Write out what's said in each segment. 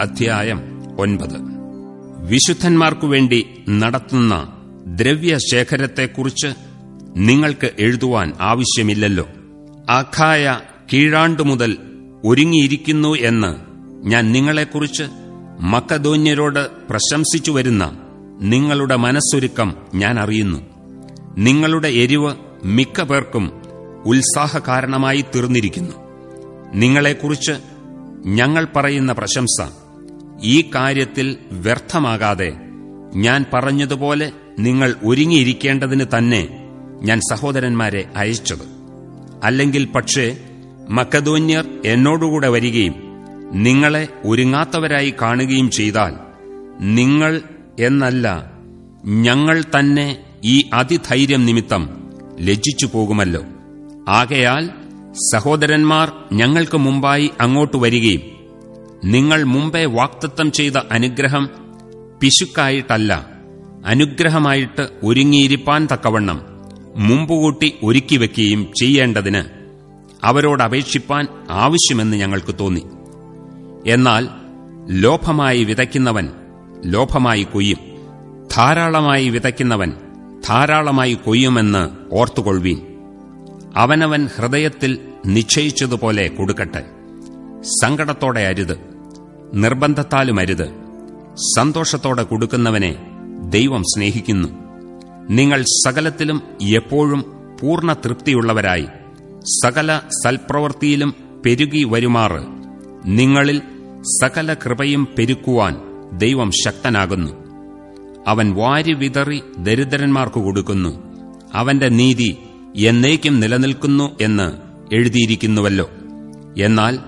അധ്യായം ഒൻപത്. വിശുദ്ധന്മാർക്കു വേണ്ടി നടത്തുന്ന ദ്രവ്യശേഖരത്തെക്കുറിച്ച് നിങ്ങൾക്ക് എഴുതുവാൻ ആവശ്യമില്ലല്ലോ. അഖായ കീഴാണ്ടു മുതൽ ഒരുങ്ങിയിരിക്കുന്നു എന്ന് ഞാൻ നിങ്ങളെക്കുറിച്ച് മക്കധോന്യരോട് പ്രശംസിച്ചു വരുന്ന നിങ്ങളുടെ മനസ്സൊരുക്കം ഞാൻ അറിയുന്നു. നിങ്ങളുടെ എരിവ് മിക്ക പേർക്കും ഉത്സാഹകാരണമായി തീർന്നിരിക്കുന്നു. നിങ്ങളെക്കുറിച്ച് ഞങ്ങൾ പറയുന്ന പ്രശംസ ഈ കാര്യത്തിൽ വ്യർത്ഥമാകാതെ ഞാൻ പറഞ്ഞതുപോലെ നിങ്ങൾ ഒരുങ്ങിയിരിക്കേണ്ടതിന് തന്നെ ഞാൻ സഹോദരന്മാരെ അയച്ചത്. അല്ലെങ്കിൽ പക്ഷേ മക്കധോന്യർ എന്നോടുകൂടെ വരികയും നിങ്ങളെ ഒരുങ്ങാത്തവരായി കാണുകയും ചെയ്താൽ നിങ്ങൾ എന്നല്ല ഞങ്ങൾ തന്നെ ഈ അതിധൈര്യം നിമിത്തം ലജ്ജിച്ചു പോകുമല്ലോ. ആകയാൽ സഹോദരന്മാർ ഞങ്ങൾക്ക് മുമ്പായി അങ്ങോട്ട് വരികയും നിങ്ങൾ മുമ്പേ വാക്തത്വം ചെയ്ത അനുഗ്രഹം പിശുക്കായിട്ടല്ല അനുഗ്രഹമായിട്ട് ഒരുങ്ങിയിരിപ്പാൻ തക്കവണ്ണം മുമ്പുകൂട്ടി ഒരുക്കി വയ്ക്കുകയും ചെയ്യേണ്ടതിന് അവരോട് അപേക്ഷിപ്പാൻ ആവശ്യമെന്ന് ഞങ്ങൾക്ക് തോന്നി. എന്നാൽ ലോഭമായി വിതയ്ക്കുന്നവൻ ലോഭമായി കൊയ്യും ധാരാളമായി വിതയ്ക്കുന്നവൻ ധാരാളമായി കൊയ്യുമെന്ന് ഓർത്തുകൊള്ളുവീൻ. അവനവൻ ഹൃദയത്തിൽ നിശ്ചയിച്ചതുപോലെ കൊടുക്കട്ടെ. സങ്കടത്തോടെ അരുത്. നിർബന്ധത്താലും അരുത്. സന്തോഷത്തോടെ കൊടുക്കുന്നവനെ ദൈവം സ്നേഹിക്കുന്നു. നിങ്ങൾ സകലത്തിലും എപ്പോഴും പൂർണ തൃപ്തിയുള്ളവരായി സകല സൽപ്രവൃത്തിയിലും പെരുകി വരുമാറ്. നിങ്ങളിൽ സകല കൃപയും പെരുക്കുവാൻ ദൈവം ശക്തനാകുന്നു. അവൻ വാരി വിതറി ദരിദ്രന്മാർക്ക് കൊടുക്കുന്നു. അവന്റെ നീതി എന്നേക്കും നിലനിൽക്കുന്നു എന്ന് എഴുതിയിരിക്കുന്നുവല്ലോ. എന്നാൽ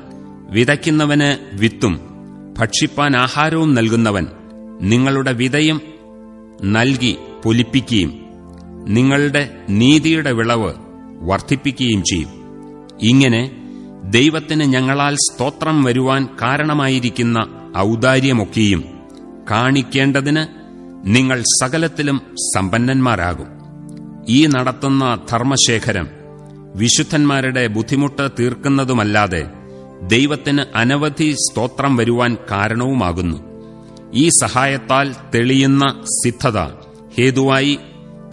വിതയ്ക്കുന്നവന് വിത്തും ഭക്ഷിപ്പാൻ ആഹാരവും നൽകുന്നവൻ നിങ്ങളുടെ വിതയും നൽകി പൊലിപ്പിക്കുകയും നിങ്ങളുടെ നീതിയുടെ വിളവ് വർദ്ധിപ്പിക്കുകയും ചെയ്യും. ഇങ്ങനെ ദൈവത്തിന് ഞങ്ങളാൽ സ്തോത്രം വരുവാൻ കാരണമായിരിക്കുന്ന ഔദാര്യമൊക്കെയും കാണിക്കേണ്ടതിന് നിങ്ങൾ സകലത്തിലും സമ്പന്നന്മാരാകും. ഈ നടത്തുന്ന ധർമ്മശേഖരം വിശുദ്ധന്മാരുടെ ബുദ്ധിമുട്ട് തീർക്കുന്നതുമല്ലാതെ ദൈവത്തിന് അനവധി സ്തോത്രം വരുവാൻ കാരണവുമാകുന്നു. ഈ സഹായത്താൽ തെളിയുന്ന സിദ്ധത ഹേതുവായി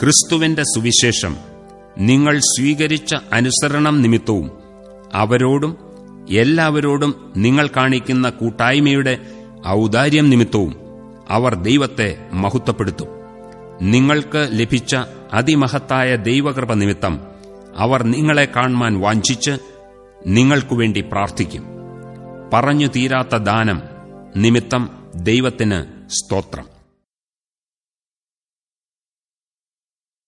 ക്രിസ്തുവിന്റെ സുവിശേഷം. നിങ്ങൾ സ്വീകരിച്ച അനുസരണം നിമിത്തവും അവരോടും എല്ലാവരോടും നിങ്ങൾ കാണിക്കുന്ന കൂട്ടായ്മയുടെ ഔദാര്യം നിമിത്തവും അവർ ദൈവത്തെ മഹത്വപ്പെടുത്തും. നിങ്ങൾക്ക് ലഭിച്ച അതിമഹത്തായ ദൈവകൃപ നിമിത്തം അവർ നിങ്ങളെ കാണുവാൻ വാഞ്ചിച്ച് നിങ്ങൾക്കുവേണ്ടി പ്രാർത്ഥിക്കും. പറഞ്ഞു തീരാത്ത ദാനം നിമിത്തം ദൈവത്തിന് സ്തോത്രം.